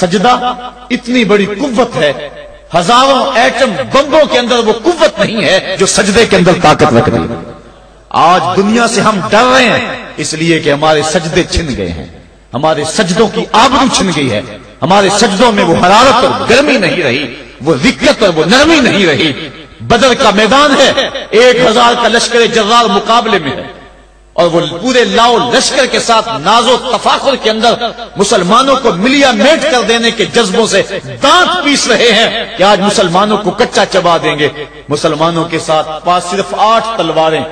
سجدہ اتنی بڑی قوت ہے۔ ہزاروں ایٹم بمبوں کے اندر وہ قوت نہیں ہے جو سجدے کے اندر طاقت رکھ دی آج دنیا سے ہم ڈر رہے ہیں، اس لیے کہ ہمارے سجدے چھن گئے ہیں۔ ہمارے سجدوں کی آبرو چھن گئی ہے۔ ہمارے سجدوں میں وہ حرارت اور گرمی نہیں رہی، وہ رکت اور وہ نرمی نہیں رہی۔ بدر کا میدان ہے، ایک ہزار کا لشکر جرار مقابلے میں ہے۔ اور وہ پورے لاؤ لشکر کے ساتھ ناز و تفاخر کے اندر مسلمانوں کو ملیا میٹ کر دینے کے جذبوں سے دانت پیس رہے ہیں کہ آج مسلمانوں کو کچا چبا دیں گے۔ مسلمانوں کے ساتھ پاس صرف آٹھ تلواریں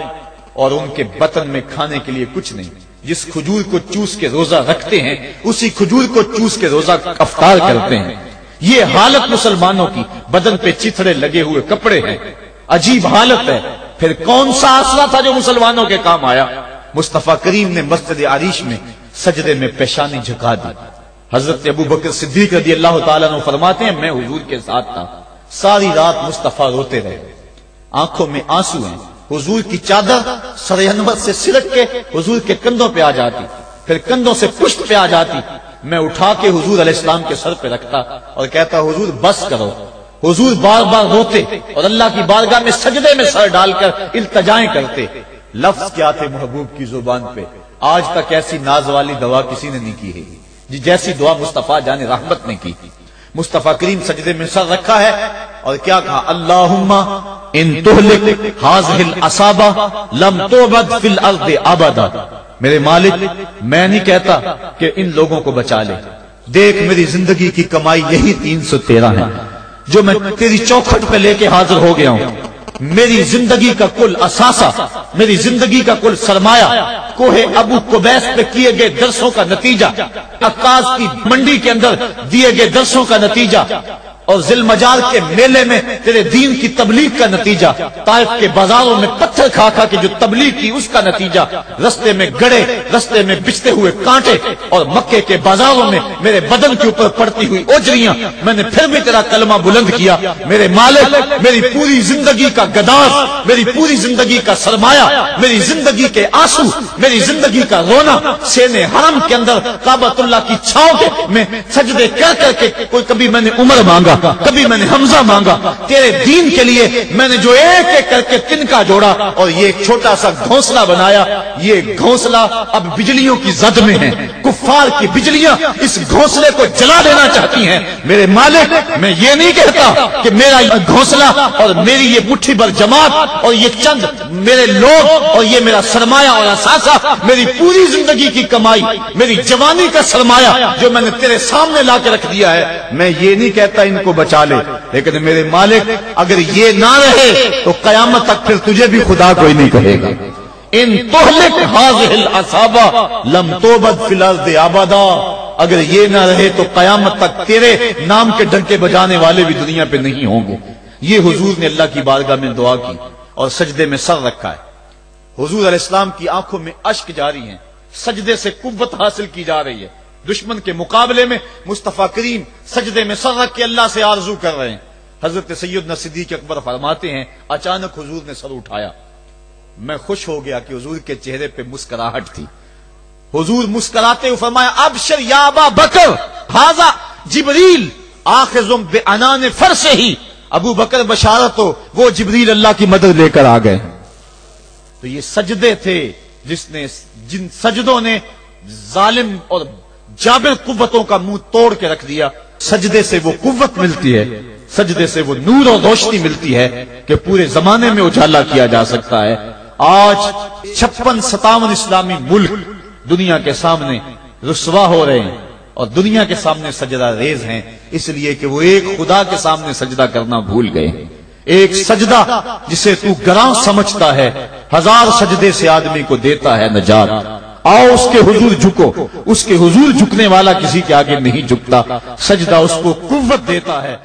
اور ان کے بطن میں کھانے کے لیے کچھ نہیں۔ جس کھجور کو چوس کے روزہ رکھتے ہیں، اسی کھجور کو چوس کے روزہ افطار کرتے ہیں۔ یہ حالت مسلمانوں کی بدن پہ چتھڑے لگے ہوئے کپڑے ہیں۔ عجیب حالت ہے۔ پھر کون سا آسرا تھا جو مسلمانوں کے کام آیا؟ مصطفیٰ کریم نے مسجد عریش میں سجدے میں پیشانی جھکا دی۔ حضرت ابو بکر صدیق رضی اللہ تعالیٰ نے فرماتے ہیں، میں حضور کے ساتھ تھا۔ ساری رات مصطفیٰ روتے رہے۔ آنکھوں میں آنسو ہیں۔ حضور کی چادر سر انور سے سلٹ کے حضور کے کندھوں پہ آ جاتی۔ پھر کندھوں سے پشت پہ آ جاتی۔ میں اٹھا کے حضور علیہ السلام کے سر پہ رکھتا اور کہتا، حضور بس کرو۔ حضور بار بار روتے اور اللہ کی بارگاہ میں سجدے میں سر ڈال کر التجائیں کرتے۔ لفظ کیا تھے محبوب کی زبان پہ؟ آج تک ایسی ناز والی دعا کسی نے نہیں کی ہے۔ جی جیسی دعا مصطفیٰ جان رحمت نے کی۔ مصطفیٰ کریم سجدے میں سر رکھا ہے۔ اور کیا کہا؟ اللہم ان تہلک حاضح الاسابہ لم توبد فی الارض ابدا۔ میرے مالک، میں نہیں کہتا کہ ان لوگوں کو بچا لے۔ دیکھ، میری زندگی کی کمائی یہی تین سو تیرہ ہے۔ جو میں تیری چوکھٹ پہ لے کے حاضر ہو گیا ہوں۔ میری زندگی کا کل اثاثہ، میری زندگی کا کل سرمایہ، کوہ ابو کوبیس پہ کیے گئے درسوں کا نتیجہ عکاس کی منڈی کے اندر دیے گئے درسوں کا نتیجہ اور ذل مجال کے میلے میں تیرے دین کی تبلیغ کا نتیجہ، طائف کے بازاروں میں پتھر کھا کھا کے جو تبلیغ کی اس کا نتیجہ، رستے میں گڑے، رستے میں بچتے ہوئے کانٹے اور مکے کے بازاروں میں میرے بدن کے اوپر پڑتی ہوئی اوجریاں، میں نے پھر بھی تیرا کلمہ بلند کیا، میرے مالک، میری پوری زندگی کا گداز، میری پوری زندگی کا سرمایہ، میری زندگی کے آنسو، میری زندگی کا رونا سین حرم کے اندر کابت اللہ کی چھاؤں میں سجدے کر کر کے کوئی کبھی میں نے عمر مانگا۔ کبھی میں نے حمزہ مانگا، تیرے دین کے لیے میں نے جو ایک ایک کر کے تن کا جوڑا اور یہ ایک چھوٹا سا گھونسلہ بنایا، یہ گھونسلہ اب بجلیوں کی زد میں ہے۔ کفار کی بجلیاں اس گھونسلے کو جلا دینا چاہتی ہیں۔ میرے مالک، میں یہ نہیں کہتا کہ میرا گھونسلہ اور میری یہ مٹھی بر جماعت اور یہ چند میرے لوگ اور یہ میرا سرمایہ اور اثاثہ میری پوری زندگی کی کمائی، میری جوانی کا سرمایہ جو میں نے تیرے سامنے لا کے رکھ دیا ہے۔ میں یہ نہیں کہتا ان کو بچا لے، لیکن میرے مالک، اگر یہ نہ رہے تو قیامت تک پھر تجھے بھی خدا کوئی نہیں کہے گا۔ ان تہلک حاضح الاسابہ لم توبد فی الارض آبادا۔ اگر یہ نہ رہے تو قیامت تک تیرے نام کے ڈنکے بجانے والے بھی دنیا پہ نہیں ہوں گے۔ یہ حضور نے اللہ کی بارگاہ میں دعا کی اور سجدے میں سر رکھا ہے۔ حضور علیہ السلام کی آنکھوں میں اشک جاری ہیں۔ سجدے سے قوت حاصل کی جا رہی ہے۔ دشمن کے مقابلے میں مصطفیٰ کریم سجدے میں سر رکھ کے اللہ سے آرزو کر رہے ہیں۔ حضرت سید صدیق اکبر فرماتے ہیں، اچانک حضور نے سر اٹھایا۔ میں خوش ہو گیا کہ حضور کے چہرے پہ مسکراہٹ تھی۔ حضور مسکراتے ہوئے فرمایا، ابشر یا ابا بکر، حاضا جبریل، آخذم بے انان فر سے ہی ابو بکر بشارت ہو، وہ جبریل اللہ کی مدد لے کر آ گئے۔ تو یہ سجدے تھے جس نے جن سجدوں نے ظالم اور جابر قوتوں کا منہ توڑ کے رکھ دیا۔ سجدے سے وہ قوت ملتی ہے، سجدے سے وہ نور اور روشنی ملتی ہے کہ پورے زمانے میں اجالا کیا جا سکتا ہے۔ آج چھپن ستاون اسلامی ملک دنیا کے سامنے رسوا ہو رہے ہیں اور دنیا کے سامنے سجدہ ریز ہیں، اس لیے کہ وہ ایک خدا کے سامنے سجدہ کرنا بھول گئے۔ ہیں ایک سجدہ جسے تو گراں سمجھتا ہے، ہزار سجدے سے آدمی کو دیتا ہے نجات۔ آؤ اس کے حضور جھکو، اس کے حضور جھکنے والا کسی کے آگے نہیں جھکتا۔ سجدہ اس کو قوت دیتا ہے۔